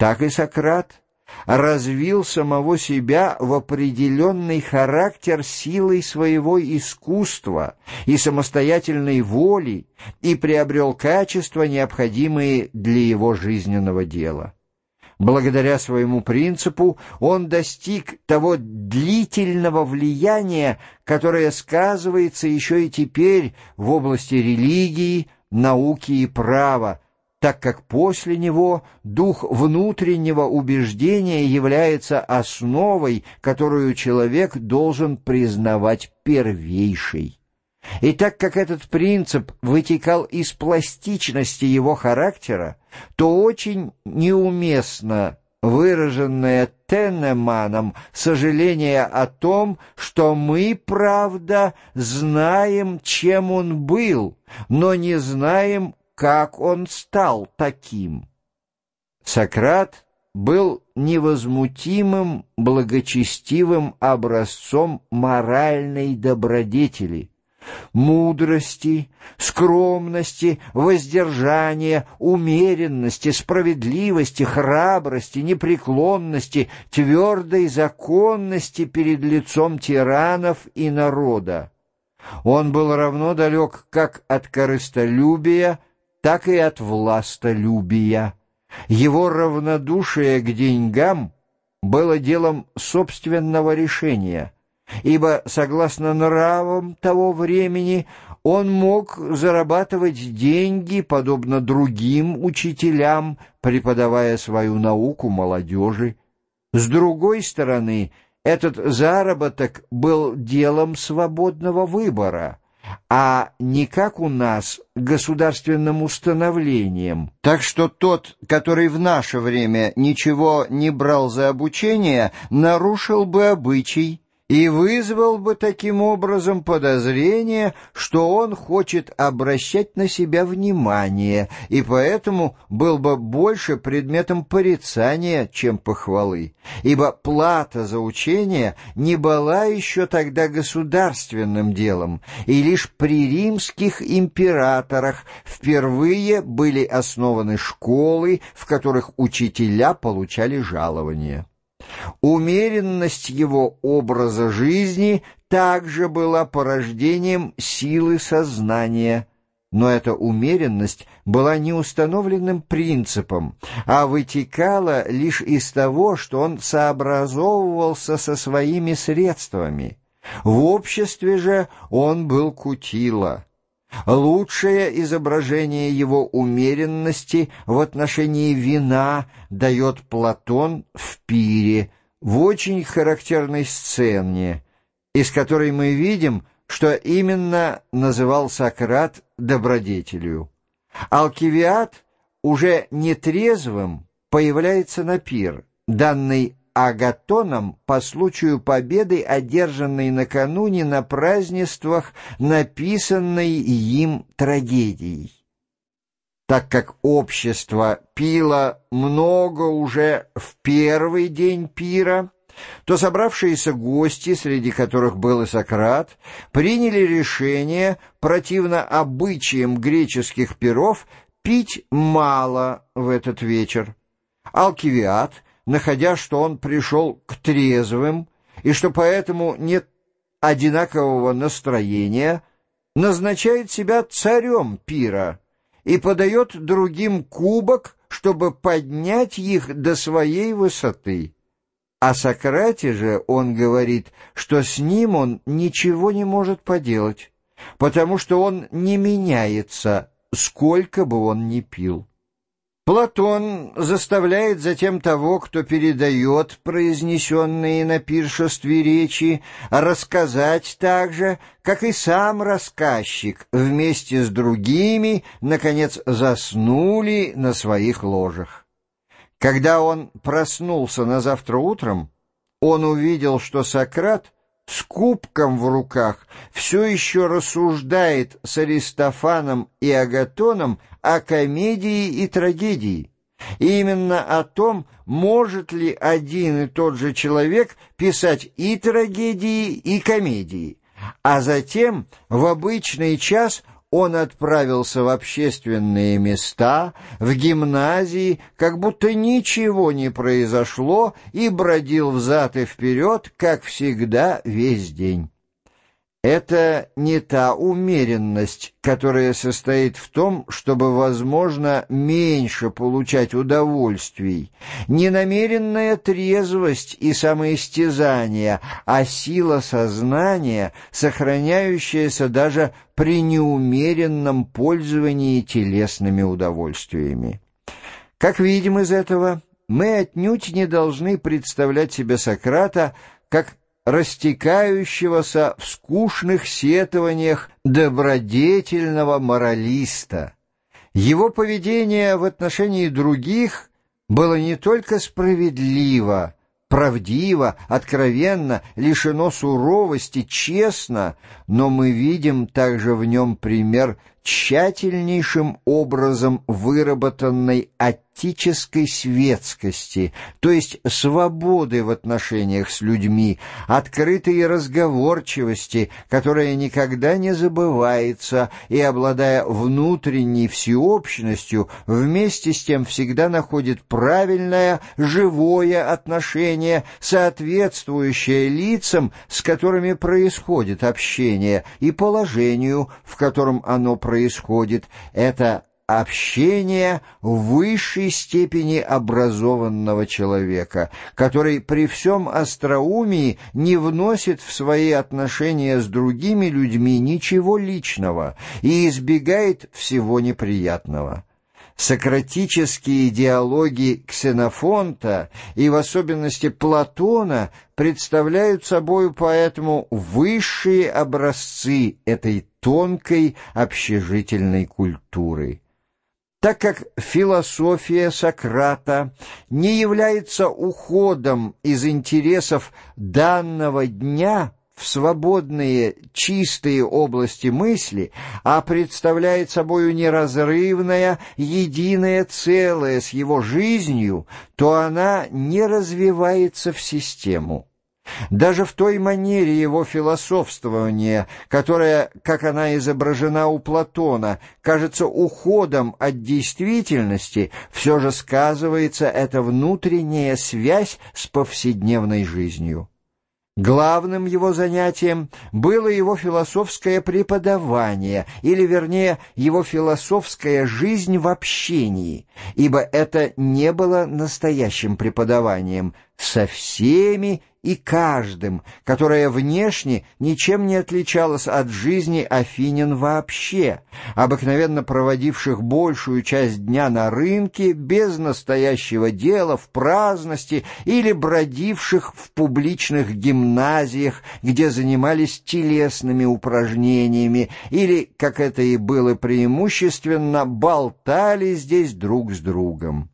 так и Сократ развил самого себя в определенный характер силой своего искусства и самостоятельной воли и приобрел качества, необходимые для его жизненного дела. Благодаря своему принципу он достиг того длительного влияния, которое сказывается еще и теперь в области религии, науки и права, так как после него дух внутреннего убеждения является основой, которую человек должен признавать первейшей. И так как этот принцип вытекал из пластичности его характера, то очень неуместно выраженное Теннеманом сожаление о том, что мы, правда, знаем, чем он был, но не знаем, как он стал таким. Сократ был невозмутимым, благочестивым образцом моральной добродетели, мудрости, скромности, воздержания, умеренности, справедливости, храбрости, непреклонности, твердой законности перед лицом тиранов и народа. Он был равно далек как от корыстолюбия, так и от властолюбия. Его равнодушие к деньгам было делом собственного решения, ибо, согласно нравам того времени, он мог зарабатывать деньги, подобно другим учителям, преподавая свою науку молодежи. С другой стороны, этот заработок был делом свободного выбора — а не как у нас государственным установлением. Так что тот, который в наше время ничего не брал за обучение, нарушил бы обычай и вызвал бы таким образом подозрение, что он хочет обращать на себя внимание, и поэтому был бы больше предметом порицания, чем похвалы, ибо плата за учение не была еще тогда государственным делом, и лишь при римских императорах впервые были основаны школы, в которых учителя получали жалования. Умеренность его образа жизни также была порождением силы сознания, но эта умеренность была не установленным принципом, а вытекала лишь из того, что он сообразовывался со своими средствами. В обществе же он был кутила. Лучшее изображение его умеренности в отношении вина дает Платон в пире, в очень характерной сцене, из которой мы видим, что именно называл Сократ добродетелью. Алкивиад уже нетрезвым появляется на пир, данный Агатоном по случаю победы, одержанной накануне на празднествах, написанной им трагедией. Так как общество пило много уже в первый день пира, то собравшиеся гости, среди которых был и Сократ, приняли решение, противно обычаям греческих пиров, пить мало в этот вечер. Алкивиад — находя, что он пришел к трезвым и что поэтому нет одинакового настроения, назначает себя царем пира и подает другим кубок, чтобы поднять их до своей высоты. О Сократе же он говорит, что с ним он ничего не может поделать, потому что он не меняется, сколько бы он ни пил. Платон заставляет затем того, кто передает произнесенные на пиршестве речи, рассказать так же, как и сам рассказчик вместе с другими, наконец, заснули на своих ложах. Когда он проснулся на завтра утром, он увидел, что Сократ — с кубком в руках все еще рассуждает с Аристофаном и Агатоном о комедии и трагедии. И именно о том, может ли один и тот же человек писать и трагедии, и комедии. А затем в обычный час он отправился в общественные места, в гимназии, как будто ничего не произошло, и бродил взад и вперед, как всегда, весь день. Это не та умеренность, которая состоит в том, чтобы, возможно, меньше получать удовольствий, не намеренная трезвость и самоистязание, а сила сознания, сохраняющаяся даже при неумеренном пользовании телесными удовольствиями. Как видим из этого, мы отнюдь не должны представлять себе Сократа как растекающегося в скучных сетованиях добродетельного моралиста. Его поведение в отношении других было не только справедливо, правдиво, откровенно, лишено суровости, честно, но мы видим также в нем пример тщательнейшим образом выработанной отеческой светскости, то есть свободы в отношениях с людьми, открытой разговорчивости, которая никогда не забывается и, обладая внутренней всеобщностью, вместе с тем всегда находит правильное, живое отношение, соответствующее лицам, с которыми происходит общение, и положению, в котором оно происходит, это общение высшей степени образованного человека, который при всем остроумии не вносит в свои отношения с другими людьми ничего личного и избегает всего неприятного. Сократические диалоги Ксенофонта и в особенности Платона представляют собой поэтому высшие образцы этой тонкой общежительной культуры. Так как философия Сократа не является уходом из интересов данного дня – в свободные, чистые области мысли, а представляет собою неразрывное, единое целое с его жизнью, то она не развивается в систему. Даже в той манере его философствования, которая, как она изображена у Платона, кажется уходом от действительности, все же сказывается эта внутренняя связь с повседневной жизнью. Главным его занятием было его философское преподавание, или, вернее, его философская жизнь в общении, ибо это не было настоящим преподаванием со всеми и каждым, которая внешне ничем не отличалась от жизни афинян вообще, обыкновенно проводивших большую часть дня на рынке без настоящего дела, в праздности или бродивших в публичных гимназиях, где занимались телесными упражнениями или, как это и было преимущественно, болтали здесь друг с другом.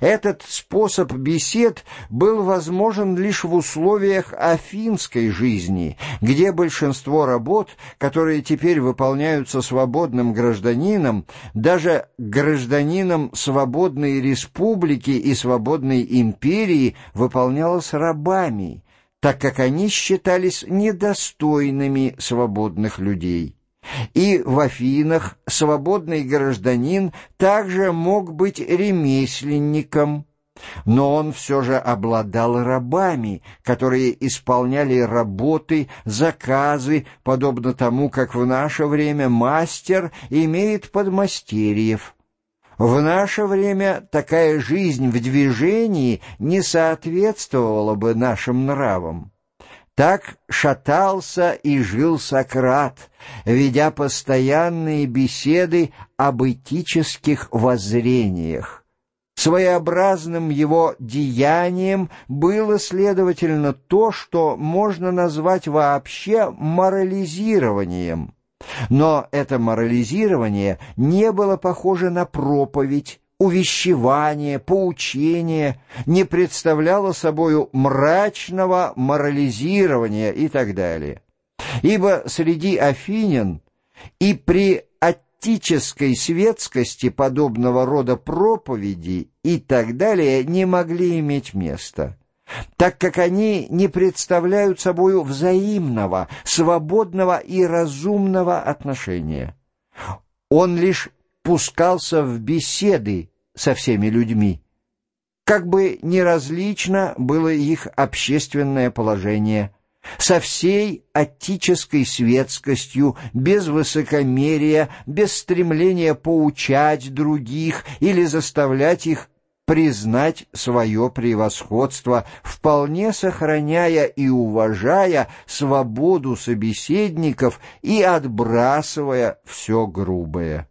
Этот способ бесед был возможен лишь в условиях афинской жизни, где большинство работ, которые теперь выполняются свободным гражданином, даже гражданином свободной республики и свободной империи, выполнялось рабами, так как они считались недостойными свободных людей. И в Афинах свободный гражданин также мог быть ремесленником, но он все же обладал рабами, которые исполняли работы, заказы, подобно тому, как в наше время мастер имеет подмастерьев. В наше время такая жизнь в движении не соответствовала бы нашим нравам. Так шатался и жил Сократ, ведя постоянные беседы об этических воззрениях. Своеобразным его деянием было, следовательно, то, что можно назвать вообще морализированием. Но это морализирование не было похоже на проповедь, увещевание, поучение не представляло собою мрачного морализирования и так далее. Ибо среди афинян и при аттической светскости подобного рода проповеди и так далее не могли иметь места так как они не представляют собою взаимного, свободного и разумного отношения. Он лишь пускался в беседы со всеми людьми. Как бы неразлично было их общественное положение, со всей отеческой светскостью, без высокомерия, без стремления поучать других или заставлять их признать свое превосходство, вполне сохраняя и уважая свободу собеседников и отбрасывая все грубое.